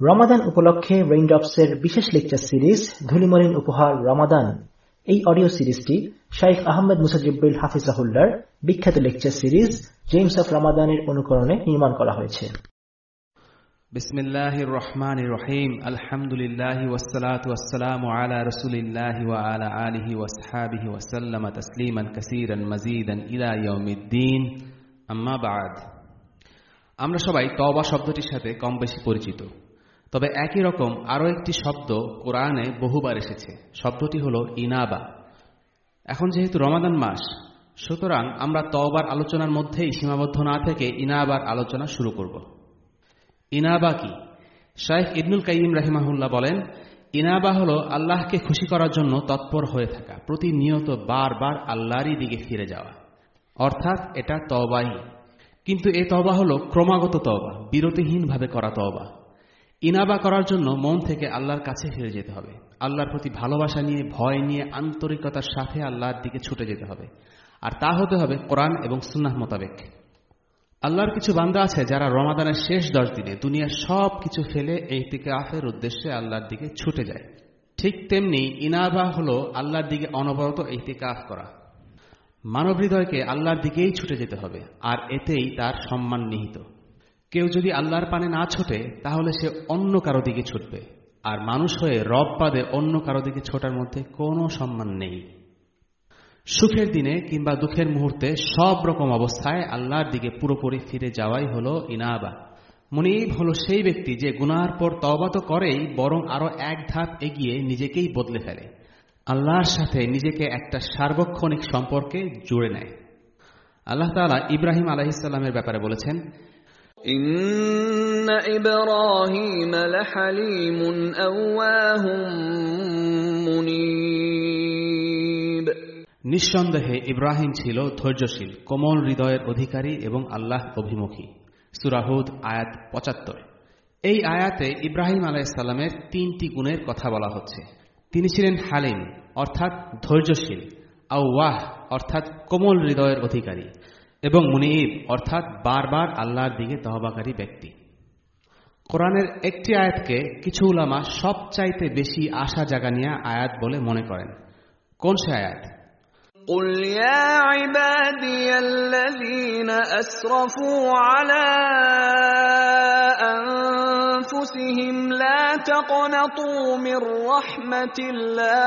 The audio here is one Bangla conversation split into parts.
রমাদান উপলক্ষে রেইনড্রপসের বিশেষ লেকচার সিরিজ ধুলিমলিন উপহার রমাদান এই অডিও সিরিজটি শাইখ আহমেদ মুসাজিব্বিল হাফিজাহুল্লার বিখ্যাত লেকচার সিরিজ জেমস অফ রমাদানের অনুকরণে নির্মাণ করা হয়েছে بسم الله الرحمن الرحيم الحمد لله والصلاة والسلام على رسول الله وعلى آله وصحابه وسلم تسليما كثيرا مزيدا إلى يوم الدين أما بعد আমরা সবাই তওবা শব্দটির সাথে কম বেশি পরিচিত তবে একই রকম আরও একটি শব্দ কোরআনে বহুবার এসেছে। শব্দটি হল ইনাবা। এখন যেহেতু রমাদান মাস, সুতরাং আমরা তওবার আলোচনার মধ্যেই সীমাবদ্ধ না থেকে ইনাবার আলোচনা শুরু করব। ইনাবা কি? শাইখ ইবনুল কাইম রাহিমাহুল্লাহ বলেন, ইনাবা হল আল্লাহকে খুশি করার জন্য তৎপর হয়ে থাকা, প্রতিনিয়ত বারবার আল্লাহরই দিকে ফিরে যাওয়া। অর্থাৎ এটা তবাই কিন্তু এ তবা হল ক্রমাগত তবা বিরতিহীনভাবে করা তবা ইনাবা করার জন্য মন থেকে আল্লাহর কাছে ফিরে যেতে হবে। আল্লাহর প্রতি ভালোবাসা নিয়ে, ভয় নিয়ে, আন্তরিকতার সাথে আল্লাহর দিকে ছুটে যেতে হবে। আর তা হতে হবে কোরআন এবং সুন্নাহ মোতাবেক। আল্লাহর কিছু বান্দা আছে যারা রমাদানের শেষ দশ দিনে দুনিয়ার সব কিছু ফেলে এই আফের উদ্দেশ্যে আল্লাহর দিকে ছুটে যায়। ঠিক তেমনি ইনাবা হল আল্লাহর দিকে অনবরত আফ করা। মানব হৃদয়কে আল্লাহর দিকেই ছুটে যেতে হবে, আর এতেই তার সম্মান নিহিত। কেউ যদি আল্লাহর পানে না ছোটে, তাহলে সে অন্য কারও দিকে ছুটবে। আর মানুষ হয়ে রব পাদে অন্য কারও দিকে ছোটার মধ্যে কোনো সম্মান নেই। সুখের দিনে কিংবা দুঃখের মুহূর্তে সব রকম অবস্থায় আল্লাহর দিকে পুরোপুরি ফিরে যাওয়াই হলো ইনাবা। মনিব হলো সেই ব্যক্তি যে গুনার পর তবা তো করেই বরং আরও এক ধাপ এগিয়ে নিজেকেই বদলে ফেলে। আল্লাহর সাথে নিজেকে একটা সার্বক্ষণিক সম্পর্কে জুড়ে নেয়। আল্লাহ তালা ইব্রাহিম আলাহিসাল্লামের ব্যাপারে বলেছেন إن إبراهيم لحليم أواه منيب নিঃসন্দেহে ইব্রাহিম ছিল ধৈর্যশীল কোমল হৃদয়ের অধিকারী এবং আল্লাহ অভিমুখী সুরাহুদ আয়াত পঁচাত্তর এই আয়াতে ইব্রাহিম আলাইসাল্লামের তিনটি গুণের কথা বলা হচ্ছে তিনি ছিলেন হালিম অর্থাৎ ধৈর্যশীল আউওয়াহ অর্থাৎ কোমল হৃদয়ের অধিকারী এবং মুনিব অর্থাৎ বারবার আল্লাহর দিকে তহবাকারী ব্যক্তি কোরআনের একটি আয়াতকে কিছু উলামা সবচাইতে বেশি আশা জাগানিয়া আয়াত বলে মনে করেন কোন সে আয়াত قل يا عبادي الذين أسرفوا على أنفسهم لا تقنطوا من رحمة الله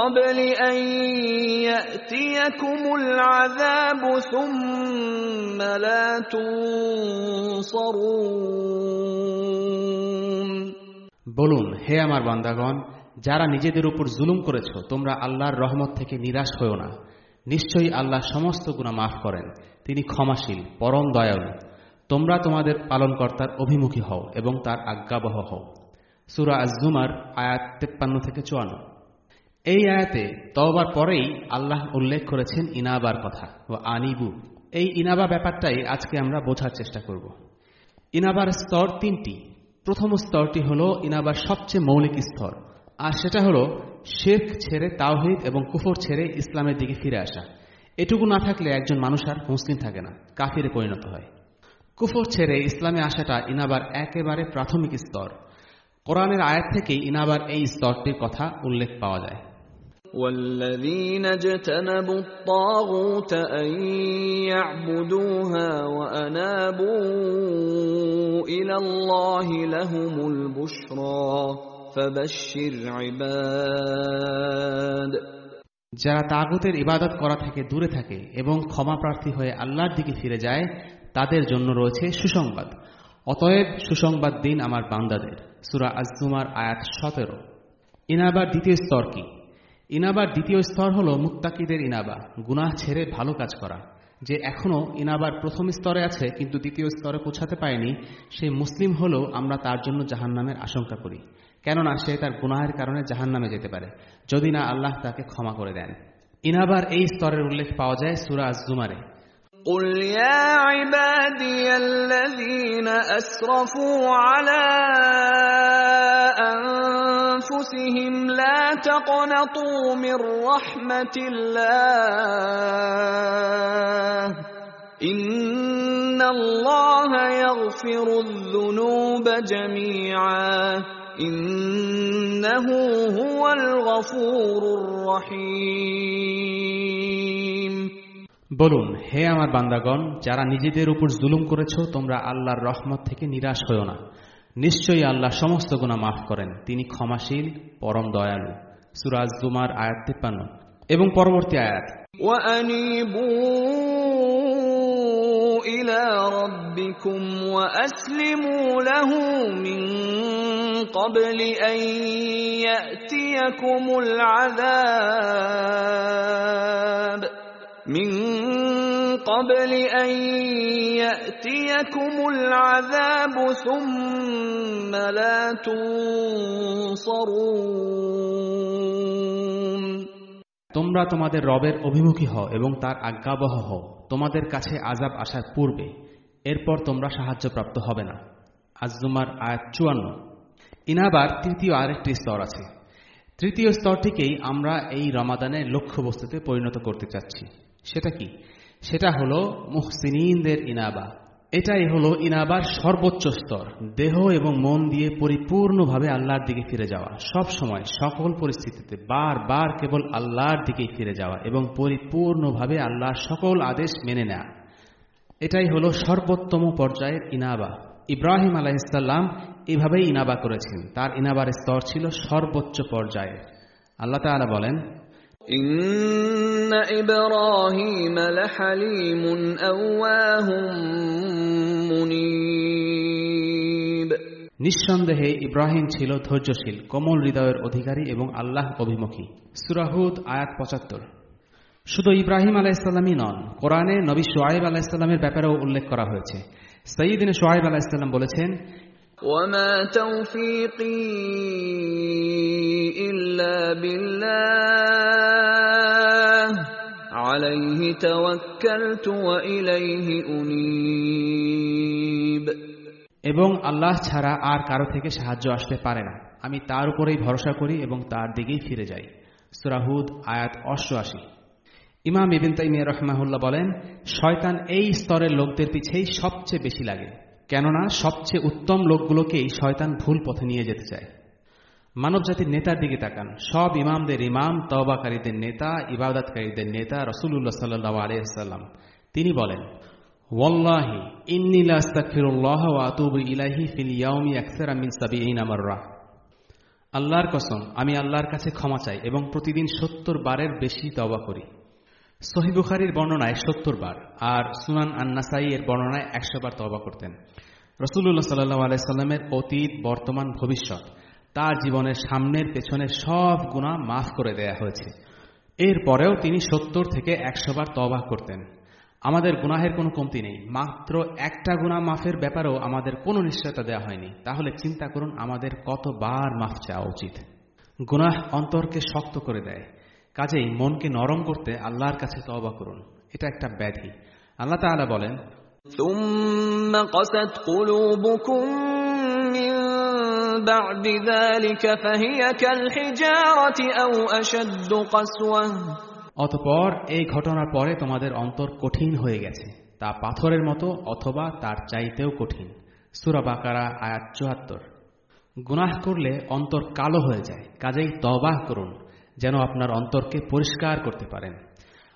قبل أن يأتيكم العذاب ثم لا تنصرون বলুন হে আমার বান্দাগণ যারা নিজেদের উপর জুলুম করেছ তোমরা আল্লাহর রহমত থেকে নিরাশ হও না নিশ্চয়ই আল্লাহ সমস্ত গুণা মাফ করেন তিনি ক্ষমাশীল পরম দয়ালু তোমরা তোমাদের পালনকর্তার অভিমুখী হও এবং তার আজ্ঞাবহ হও সুরা আজুমার আয়াত তেপ্পান্ন থেকে চুয়ান্ন এই আয়াতে তওবার পরেই আল্লাহ উল্লেখ করেছেন ইনাবার কথা ও আনিবু। এই ইনাবা ব্যাপারটাই আজকে আমরা বোঝার চেষ্টা করব। ইনাবার স্তর তিনটি। প্রথম স্তরটি হল ইনাবার সবচেয়ে মৌলিক স্তর, আর সেটা হলো শেখ ছেড়ে তাওহিদ এবং কুফর ছেড়ে ইসলামের দিকে ফিরে আসা। এটুকু না থাকলে একজন মানুষ আর মুসলিম থাকে না, কাফিরে পরিণত হয়। কুফর ছেড়ে ইসলামে আসাটা ইনাবার একেবারে প্রাথমিক স্তর। কোরআনের আয়াত থেকেই ইনাবার এই স্তরটির কথা উল্লেখ পাওয়া যায়। والذين اجتنبوا الطاغوت أن يعبدوها وأنابوا إلى الله لهم البشرى فبشر عباد যারা তাগুতের ইবাদত করা থেকে দূরে থাকে এবং ক্ষমা প্রার্থী হয়ে আল্লাহর দিকে ফিরে যায় তাদের জন্য রয়েছে সুসংবাদ অতএব সুসংবাদ দিন আমার বান্দাদের সুরা আজুমার আয়াত সতেরো ইনাবার দ্বিতীয় স্তর কি ইনাবার দ্বিতীয় স্তর হল মুত্তাকিদের ইনাবা গুনাহ ছেড়ে ভালো কাজ করা যে এখনও ইনাবার প্রথম স্তরে আছে কিন্তু দ্বিতীয় স্তরে পৌঁছাতে পারেনি সে মুসলিম হলেও আমরা তার জন্য জাহান্নামের আশঙ্কা করি কেননা সে তার গুনাহের কারণে জাহান্নামে যেতে পারে যদি না আল্লাহ তাকে ক্ষমা করে দেন ইনাবার এই স্তরের উল্লেখ পাওয়া যায় সুরা জুমারে قل يا عبادي الذين أسرفوا على أنفسهم لا تقنطوا من رحمة الله إن الله يغفر الذنوب جميعا إنه هو الغفور الرحيم বলুন হে আমার বান্দাগণ যারা নিজেদের উপর জুলুম করেছ তোমরা আল্লাহর রহমত থেকে নিরাশ হও না নিশ্চয়ই আল্লাহ সমস্ত গুণা মাফ করেন তিনি ক্ষমাশীল পরম দয়ালু সুরাজ জুমার আয়াত তিপ্পান্ন এবং পরবর্তী আয়াত وأنيبوا إلى ربكم وأسلموا له من قبل أن يأتيكم العذاب من قبل أن يأتيكم العذاب ثم لا تنصرون তোমরা তোমাদের রবের অভিমুখী হও এবং তার আজ্ঞাবহ হও তোমাদের কাছে আজাব আসার পূর্বে এরপর তোমরা সাহায্যপ্রাপ্ত হবে না আজজুমার আয়াত চুয়ান্ন ইনাবার তৃতীয় আরেকটি স্তর আছে তৃতীয় স্তরটিকেই আমরা এই রমাদানের লক্ষ্যবস্তুতে পরিণত করতে চাচ্ছি সেটা কি সেটা হলো মুহসিনদের ইনাবা। এটাই হলো ইনাবার সর্বোচ্চ স্তর। দেহ এবং মন দিয়ে পরিপূর্ণভাবে আল্লাহর দিকে ফিরে যাওয়া। সব সময় সকল পরিস্থিতিতে বারবার কেবল আল্লাহর দিকেই ফিরে যাওয়া এবং পরিপূর্ণভাবে আল্লাহর সকল আদেশ মেনে নেয়া। এটাই হলো সর্বোত্তম পর্যায়ের ইনাবা। ইব্রাহিম আলাইসাল্লাম এভাবেই ইনাবা করেছেন। তার ইনাবার স্তর ছিল সর্বোচ্চ পর্যায়ের। আল্লাহ তাআলা বলেন নিঃসন্দেহে ইব্রাহিম ছিল ধৈর্যশীল, কোমল হৃদয়ের অধিকারী এবং আল্লাহ অভিমুখী। সুরাহুদ আয়াত পঁচাত্তর। শুধু ইব্রাহিম আলাহিসাল্লামই নন, কোরআনে নবী সোয়াইব আলাহিসাল্লামের ব্যাপারেও উল্লেখ করা হয়েছে। সঈদিন সোয়াইব আলাহিসাল্লাম বলেছেন وما توفيقي إلا بالله عليه توكلت وإليه أنيب এবং আল্লাহ ছাড়া আর কারো থেকে সাহায্য আসতে পারে না আমি তার উপরেই ভরসা করি এবং তার দিকেই ফিরে যাই সুরাহুদ আয়াত অষ্টআশি ইমাম ইবিন তাইমিয়া রহমাহুল্লাহ বলেন শয়তান এই স্তরের লোকদের পিছেই সবচেয়ে বেশি লাগে কেননা সবচেয়ে উত্তম লোকগুলোকেই শয়তান ভুল পথে নিয়ে যেতে চায়। মানব জাতির নেতার দিকে তাকান। সব ইমামদের ইমাম তবাকারীদের নেতা, ইবাদতকারীদের নেতা রসুল্লাহ সাল্লাহ আলিয়াল্লাম তিনি বলেন, ওয়াল্লাহি ইলাইহি ফিল আল্লাহর কসম, আমি আল্লাহর কাছে ক্ষমা চাই এবং প্রতিদিন সত্তর বারের বেশি তওবা করি। সহি বুখারির বর্ণনায় সত্তর বার আর সুনান আন্নাসাই এর বর্ণনায় একশো বার তওবা করতেন। রসুল্লাহ সাল্লাহ আলাইস্লামের অতীত, বর্তমান, ভবিষ্যৎ, তার জীবনের সামনের পেছনে সব গুণা মাফ করে দেয়া হয়েছে। এরপরেও তিনি সত্তর থেকে একশো বার তবা করতেন। আমাদের গুনাহের কোনো কমতি নেই। মাত্র একটা গুণা মাফের ব্যাপারেও আমাদের কোনো নিশ্চয়তা দেওয়া হয়নি। তাহলে চিন্তা করুন, আমাদের কতবার মাফ চাওয়া উচিত? গুনাহ অন্তরকে শক্ত করে দেয়। কাজেই মনকে নরম করতে আল্লাহর কাছে তওবা করুন এটা একটা ব্যাধি আল্লাহ তাআলা বলেন ثم قست قلوبكم من بعد ذلك فهي كالحجارة أو أشد قسوة অতপর এই ঘটনার পরে তোমাদের অন্তর কঠিন হয়ে গেছে তা পাথরের মতো অথবা তার চাইতেও কঠিন সুরা বাকারা আয়াত চুয়াত্তর গুনাহ করলে অন্তর কালো হয়ে যায় কাজেই তবাহ করুন যেন আপনার অন্তরকে পরিষ্কার করতে পারেন।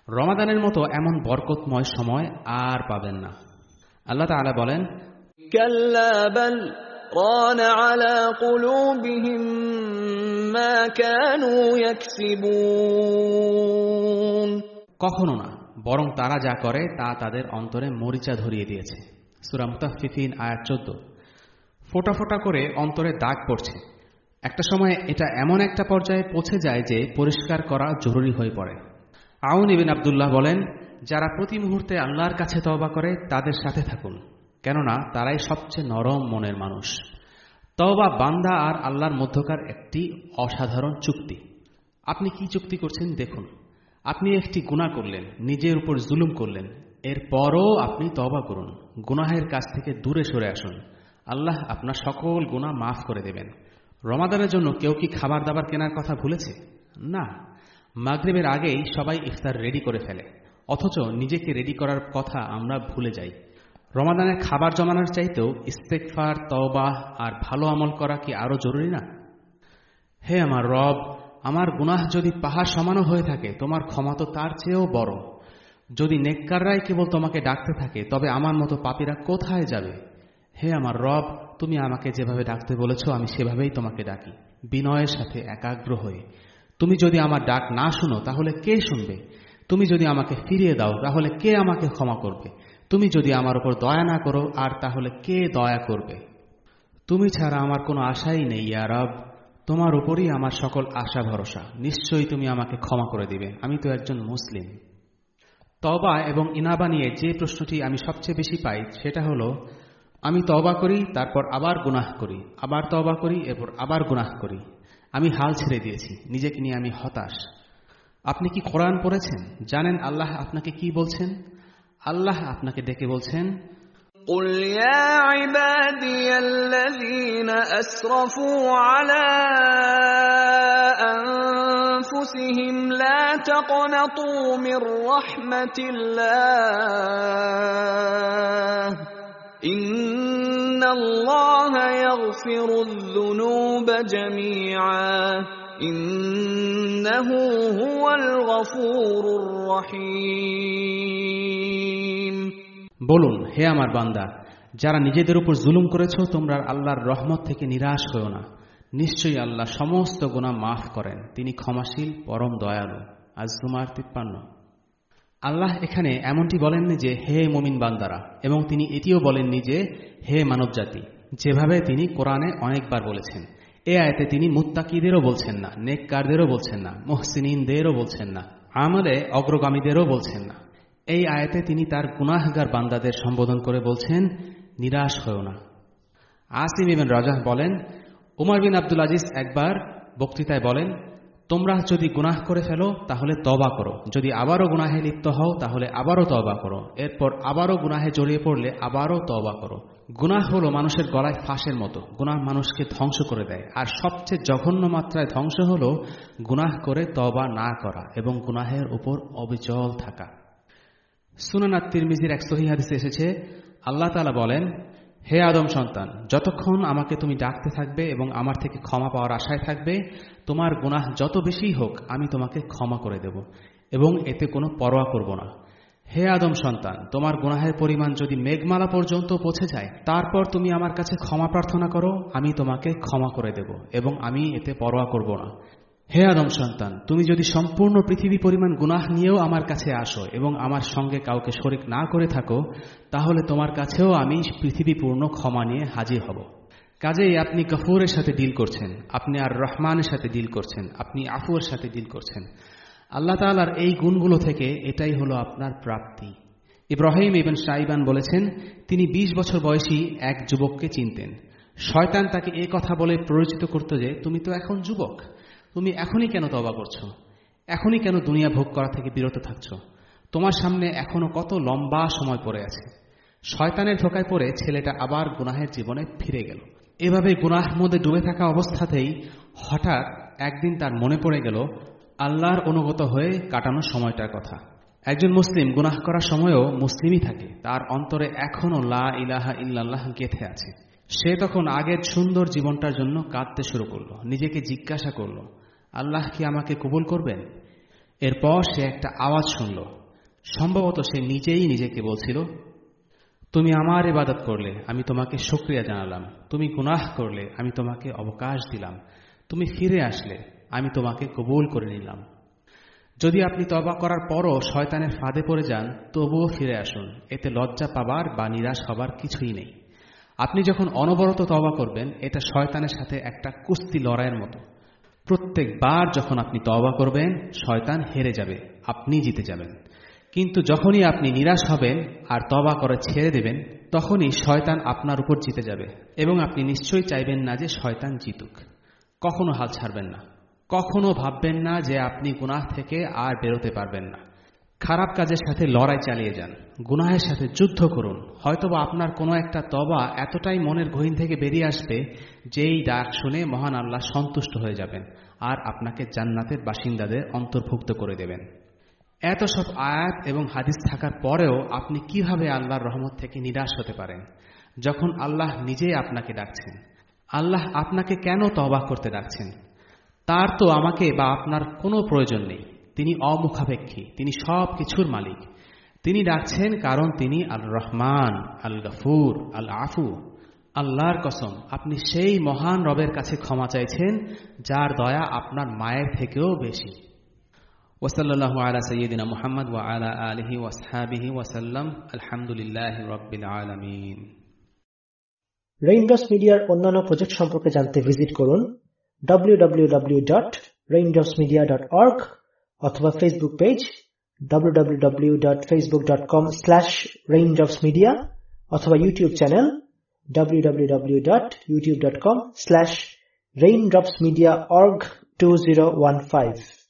রমাদানের মতো এমন বরকতময় সময় আর পাবেন না। আল্লাহ তালা বলেন কখনো না বরং তারা যা করে তা তাদের অন্তরে মরিচা ধরিয়ে দিয়েছে। সুরামতাফিফিন আয়াত চোদ্দ। ফোটা ফোটা করে অন্তরে দাগ পড়ছে। একটা সময় এটা এমন একটা পর্যায়ে পৌঁছে যায় যে পরিষ্কার করা জরুরি হয়ে পড়ে। আউন ইবিন আবদুল্লাহ বলেন, যারা প্রতি মুহূর্তে আল্লাহর কাছে তওবা করে, তাদের সাথে থাকুন। কেননা তারাই সবচেয়ে নরম মনের মানুষ। তওবা বান্দা আর আল্লাহর মধ্যকার একটি অসাধারণ চুক্তি। আপনি কি চুক্তি করছেন দেখুন। আপনি একটি গুণা করলেন, নিজের উপর জুলুম করলেন। এরপরও আপনি তবা করুন। গুনাহের কাছ থেকে দূরে সরে আসুন। আল্লাহ আপনার সকল গুণা মাফ করে দেবেন। রমাদানের জন্য কেউ কি খাবার দাবার কেনার কথা ভুলেছে? না। মাগরেবের আগেই সবাই ইফতার রেডি করে ফেলে। অথচ নিজেকে রেডি করার কথা আমরা ভুলে যাই। রমাদানের খাবার জমানোর চাইতেও ইস্তেকফার তওবাহ আর ভালো আমল করা কি আরও জরুরি না? হে আমার রব, আমার গুনাহ যদি পাহাড় সমানো হয়ে থাকে, তোমার ক্ষমা তো তার চেয়েও বড়। যদি নেককাররাই কেবল তোমাকে ডাকতে থাকে, তবে আমার মতো পাপীরা কোথায় যাবে? হে আমার রব, তুমি আমাকে যেভাবে ডাকতে বলেছ, আমি সেভাবেই তোমাকে ডাকি। বিনয়ের সাথে একাগ্র হয়ে, তুমি যদি আমার ডাক না শুনো, তাহলে কে শুনবে? তুমি যদি আমাকে ফিরিয়ে দাও, তাহলে কে আমাকে ক্ষমা করবে? তুমি যদি আমার উপর দয়া না করো, আর তাহলে কে দয়া করবে? তুমি ছাড়া আমার কোনো আশাই নেই, ইয়া রব। তোমার উপরই আমার সকল আশা ভরসা। নিশ্চয়ই তুমি আমাকে ক্ষমা করে দিবে। আমি তো একজন মুসলিম। তবা এবং ইনাবা নিয়ে যে প্রশ্নটি আমি সবচেয়ে বেশি পাই, সেটা হলো আমি তবা করি তারপর আবার গুনাহ করি আবার তবা করি এরপর আবার গুনাহ করি আমি হাল ছেড়ে দিয়েছি নিজেকে নিয়ে আমি হতাশ আপনি কি কোরআন পড়েছেন জানেন আল্লাহ আপনাকে কি বলছেন আল্লাহ আপনাকে ডেকে বলছেন قل يا عبادي الذين أسرفوا على أنفسهم لا تقنطوا من رحمة الله إن الله يغفر الذنوب جميعا إنه هو الغفور الرحيم বলুন হে আমার বান্দা যারা নিজেদের উপর জুলুম করেছ তোমরা আল্লাহর রহমত থেকে নিরাশ হও না নিশ্চয়ই আল্লাহ সমস্ত গুণা মাফ করেন তিনি ক্ষমাশীল পরম দয়ালু আজ তোমার তিপ্পান্ন আল্লাহ এখানে এমনটি বলেননি যে, হে মমিন বান্দারা। এবং তিনি এটিও বলেননি যে, হে মানবজাতি। যেভাবে তিনি কোরআনে অনেকবার বলেছেন। এ আয়তে তিনি মুত্তাকিদেরও বলছেন না, নেককারদেরও বলছেন না মোহসিনদেরও বলছেন না, আমলে অগ্রগামীদেরও বলছেন না। এই আয়তে তিনি তার গুনাহগার বান্দাদের সম্বোধন করে বলছেন, নিরাশ হয়েও না। আসিম ইবেন রাজাহ বলেন, উমার বিন আব্দুল আজিজ একবার বক্তৃতায় বলেন তোমরা যদি গুনাহ করে ফেলো, তাহলে তবা করো। যদি আবারও গুনাহে লিপ্ত হও, তাহলে আবারও তবা করো। এরপর আবারও গুনাহে জড়িয়ে পড়লে আবারও তবা করো। গুনাহ হলো মানুষের গলায় ফাঁসের মতো। গুনাহ মানুষকে ধ্বংস করে দেয়। আর সবচেয়ে জঘন্য মাত্রায় ধ্বংস হলো গুনাহ করে তবা না করা এবং গুনাহের উপর অবিচল থাকা। সুনানাত তিরমিজির এক সহিহাদিসে এসেছে, আল্লাহ তালা বলেন হে আদম সন্তান, যতক্ষণ আমাকে তুমি ডাকতে থাকবে এবং আমার থেকে ক্ষমা পাওয়ার আশায় থাকবে, তোমার গুনাহ যত বেশি হোক, আমি তোমাকে ক্ষমা করে দেব এবং এতে কোনো পরোয়া করব না। হে আদম সন্তান, তোমার গুনাহের পরিমাণ যদি মেঘমালা পর্যন্ত পৌঁছে যায়, তারপর তুমি আমার কাছে ক্ষমা প্রার্থনা করো, আমি তোমাকে ক্ষমা করে দেব এবং আমি এতে পরোয়া করব না। হে আদম সন্তান, তুমি যদি সম্পূর্ণ পৃথিবী পরিমাণ গুনাহ নিয়েও আমার কাছে আসো এবং আমার সঙ্গে কাউকে শরিক না করে থাকো, তাহলে তোমার কাছেও আমি পৃথিবী পূর্ণ ক্ষমা নিয়ে হাজির হব। কাজেই আপনি গফুরের সাথে ডিল করছেন, আপনি আর রহমানের সাথে ডিল করছেন, আপনি আফুয়ের সাথে ডিল করছেন। আল্লাহ তালার এই গুণগুলো থেকে এটাই হলো আপনার প্রাপ্তি। ইব্রাহিম ইবেন সাইবান বলেছেন, তিনি ২০ বছর বয়সী এক যুবককে চিনতেন। শয়তান তাকে এ কথা বলে পরিচিত করত যে, তুমি তো এখন যুবক। তুমি এখনই কেন তবা করছ? এখনই কেন দুনিয়া ভোগ করা থেকে বিরত থাকছ? তোমার সামনে এখনও কত লম্বা সময় পড়ে আছে। শয়তানের ধোকায় পড়ে ছেলেটা আবার গুনাহের জীবনে ফিরে গেল। এভাবে গুনাহ মধ্যে ডুবে থাকা অবস্থাতেই হঠাৎ একদিন তার মনে পড়ে গেল, আল্লাহর অনুগত হয়ে কাটানো সময়টার কথা। একজন মুসলিম গুনাহ করার সময়ও মুসলিমই থাকে। তার অন্তরে এখনও লা ইলাহা ইল্লাল্লাহ গেথে আছে। সে তখন আগের সুন্দর জীবনটার জন্য কাঁদতে শুরু করল, নিজেকে জিজ্ঞাসা করল আল্লাহ কি আমাকে কবুল করবেন? এরপর সে একটা আওয়াজ শুনল। সম্ভবত সে নিজেই নিজেকে বলছিল, তুমি আমার ইবাদত করলে আমি তোমাকে সক্রিয়া জানালাম। তুমি গুনাহ করলে আমি তোমাকে অবকাশ দিলাম। তুমি ফিরে আসলে আমি তোমাকে কবুল করে নিলাম। যদি আপনি তবা করার পরও শয়তানের ফাঁদে পড়ে যান, তবুও ফিরে আসুন। এতে লজ্জা পাবার বা নিরাশ হবার কিছুই নেই। আপনি যখন অনবরত তবা করবেন, এটা শয়তানের সাথে একটা কুস্তি লড়াইয়ের মতো। প্রত্যেকবার যখন আপনি তবা করবেন, শয়তান হেরে যাবে, আপনি জিতে যাবেন। কিন্তু যখনই আপনি নিরাশ হবেন আর তবা করে ছেড়ে দেবেন, তখনই শয়তান আপনার উপর জিতে যাবে এবং আপনি নিশ্চয়ই চাইবেন না যে শয়তান জিতুক। কখনো হাল ছাড়বেন না। কখনো ভাববেন না যে আপনি গুনাহ থেকে আর বেরোতে পারবেন না। খারাপ কাজের সাথে লড়াই চালিয়ে যান। গুনাহের সাথে যুদ্ধ করুন। হয়তোবা আপনার কোনো একটা তবা এতটাই মনের গহীন থেকে বেরিয়ে আসবে, যেই ডাক শুনে মহান আল্লাহ সন্তুষ্ট হয়ে যাবেন আর আপনাকে জান্নাতের বাসিন্দাদের অন্তর্ভুক্ত করে দেবেন। এত সব আয়াত এবং হাদিস থাকার পরেও আপনি কীভাবে আল্লাহর রহমত থেকে নিরাশ হতে পারেন? যখন আল্লাহ নিজেই আপনাকে ডাকছেন। আল্লাহ আপনাকে কেন তবাহ করতে ডাকছেন? তার তো আমাকে বা আপনার কোনো প্রয়োজন নেই। তিনি অমুখাপেক্ষী, তিনি সব কিছুর মালিক। তিনি ডাকছেন কারণ তিনি আল রহমান আল গফুর আল আফু আল্লাহর কসম, আপনি সেই মহান রবের কাছে ক্ষমা চাইছেন, যার দয়া আপনার মায়ের থেকেও বেশি। ওসল্লাহু আলা সৈয়দিনা মুহাম্মদ ওয়া আলা ওয়াসাল্লাম আলহামদুলিল্লাহ রব্বিল আলামিন। রেইনড্রপস মিডিয়ার অন্যান্য প্রজেক্ট সম্পর্কে জানতে ভিজিট করুন www.raindropsmedia.org अथवा facebook page www.facebook.com slash raindropsmedia अथवा YouTube channel www.youtube.com slash raindropsmediaorg 2015